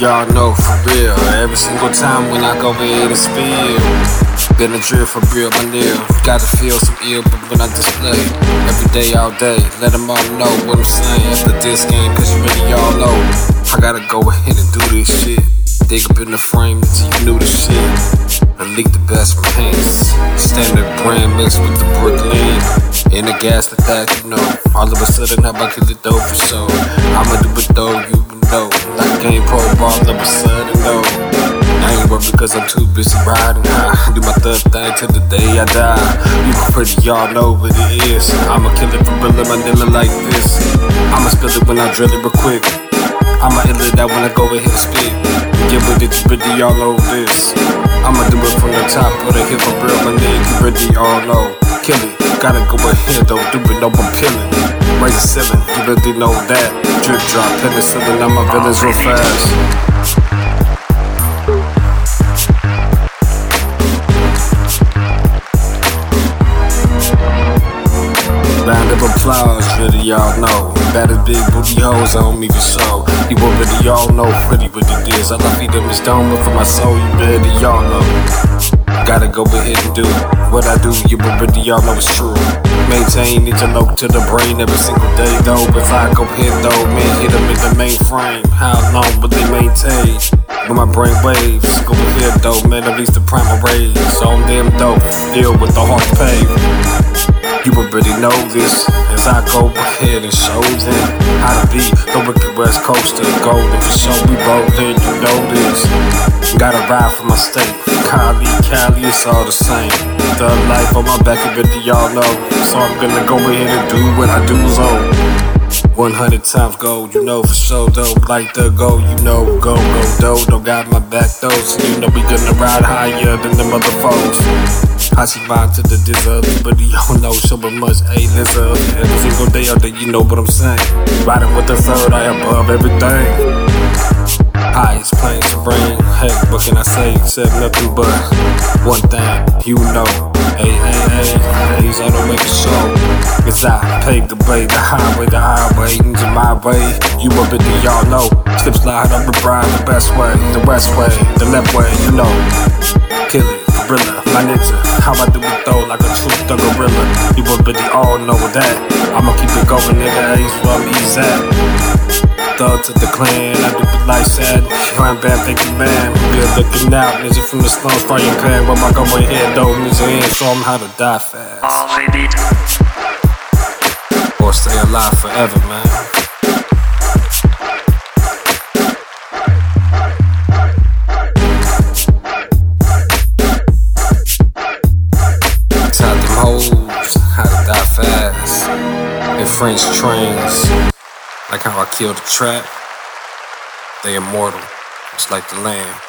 y'all know for real. Every single time when I go in and spill. Been a drip for real, my nigga. Gotta feel some ill, but when I display every day, all day, let them all know what I'm saying. After this game, cause you really all know. I gotta go ahead and do this shit. Dig up in the frame until you knew the shit. I leak the best paints. Standard brand mixed with the Brooklyn. In the gas attack, you know. All of a sudden, I'm about get dope for so. I'ma do it though, you all of a sudden, no. I ain't worried because I'm too busy riding high. Do my third thing till the day I die. You pretty, y'all know what it is. I'ma kill it for real in Manila like this. I'ma spill it when I drill it real quick. I'ma ill it out when I go ahead and spit. Get with it, pretty, y'all know this. I'ma do it from the top of the hill for real, my nigga. Pretty, y'all know. Kill it. Gotta go ahead, don't do it, no, I'm peeling. Raise the ceiling, you really know that. Drip drop, penicillin, I'm my villains real fast. Round of applause, really y'all know. Baddest big booty hoes on me for show. You already y'all know pretty what it is. I love them is dome, but for my soul, you better y'all know. Gotta go ahead and do what I do, you already y'all know it's true. Maintain interlope to the brain every single day though. If I go hit though, man, hit them in the mainframe. How long will they maintain? With my brain waves, go ahead though, man, at least the primal rays. On them though, deal with the hard pain. You already know this I go ahead and show them how to be the wicked West Coaster. Golden for sure, we both, rolling, you know this. Gotta ride for my state. Cali, Cali, it's all the same. The life on my back, you really y'all know. So I'm gonna go ahead and do what I do, so. 100 times gold, you know for sure, though. Like the gold, you know, go, go, do. Don't got my back, though. So you know we gonna ride higher than the mother foes. I mine to the dizzer, but don't know so much A-lizard. Every single day out there, you know what I'm saying. Riding with the third eye above everything. Highest plane serene. Hey, what can I say except nothing but one thing, you know. Hey, hey, hey, he's on the make a show. Cause I paved the way, the highway, the highway, into my way. You up it, y'all know. Slip slide up the bride, the best way, the west way, the left way, you know. Kill it, gorilla, my ninja. How I do it though, like a true thug gorilla. You already all know that. I'ma keep it going, nigga. He's where he's at thug to the clan. I do it like sad. Crime bad, thank you, man. Good looking out, nigga from the slums, frying pan. But my go ahead, though, nigga, and show 'em how to die fast. All they need. Or stay alive forever, man. French trains. Like how I killed the trap. They immortal. It's like the lamb.